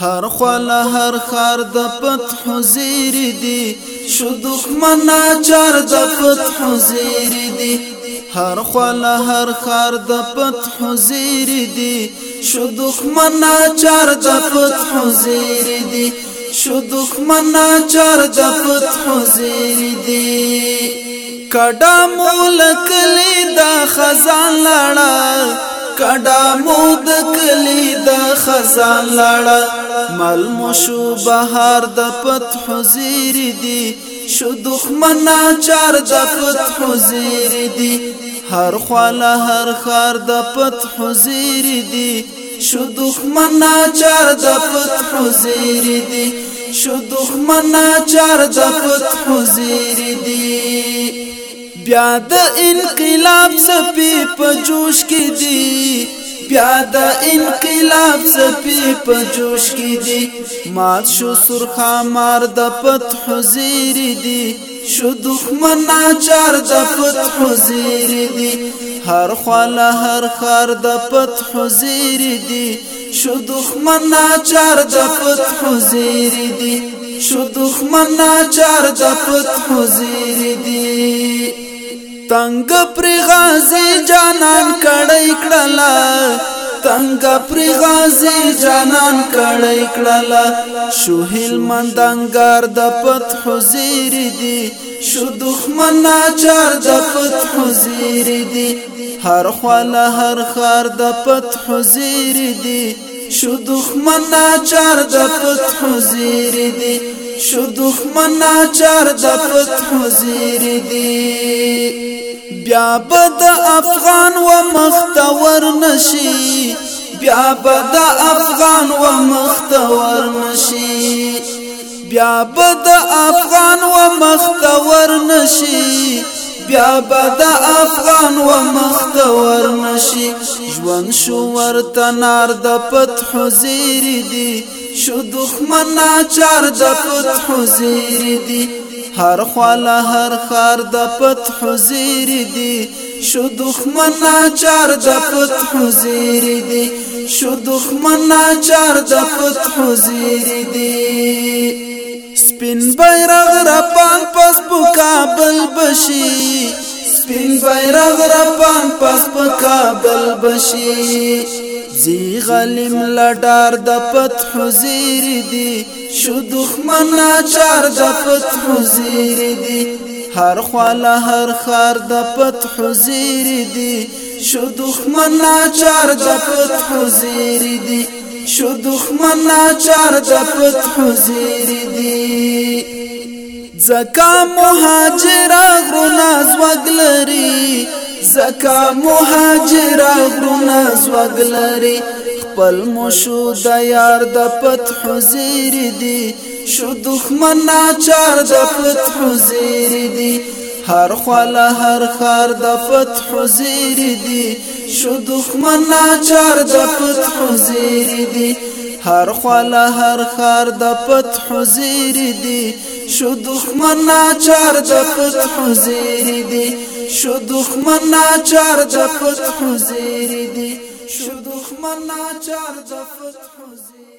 هر خل هر خار د فتح زیر دی شو دښمن اچار د فتح زیر دی هر خل هر خار د فتح زیر دی شو دښمن اچار د فتح زیر دی شو دښمن اچار د فتح زیر دی کډا مول کلی دا خزان لړا کډا مود کلی خزان لړه مل مشو بهار د فتح زیر دی شو دښمنا چار د فتح زیر دی هر خواله هر خار د فتح زیر دی شو دښمنا چار د فتح زیر دی شو دښمنا چار د فتح زیر دی بیا د انقلاب سپی په جوش کې دی بیا د انقلاب سپی په جوش کې دی مات شو سرخا مار د فتح زیر دی شو دښمن ناچار د فتح زیر دی هر خواله هر خار د فتح زیر دی شو دښمن ناچار د فتح زیر دی شو دښمن ناچار د فتح زیر دی تنگ پر غازی جانان کړلا تنگ پر غازی جانان کړی کړلا شو هلمندنګار د فتح زیر دی شو دښمن ناچار د فتح زیر دی هر خواله هر خار د فتح زیر دی شو دښمن ناچار د فتح زیر دی شو دښمن ناچار د فتح زیر دی بیا بد افغان و مختور نشي بیا بد افغان و مختور نشي بیا بد افغان و مختور نشي بیا بد افغان و مختور نشي ژوند شو ورته نار د فتح زیر دي شو دښمنا چار د فتح زیر دي هر خواله هر خار د فتح زیر دی شو دخمن چار د فتح زیر دی شو دخمن چار د فتح زیر دی سپین بیرغ را پان پس بو کابل بشي سپین بیرغ را پان پس بو کابل بشي زی غلیم لډار د فتح زیر دی شو دښمن چار د فتح زیر دی هر خواله هر خار د فتح زیر دی شو دښمن چار د فتح زیر دی شو دښمن چار د فتح زیر دی زکا مهاجر غرو ناز وګلری زکا مهاجر غرونه زوګ لري خپل مشو د یار د فتح زیر دی شو دښمن ناچار د فتح زیر دی هر خلا هر خار د فتح زیر دی شو دښمن ناچار د فتح زیر دی هر خواله هر خار د فتح زیر دی شو دخمن ناچار د فتح زیر دی شو دخمن ناچار د فتح زیر دی شو دخمن ناچار د فتح زیر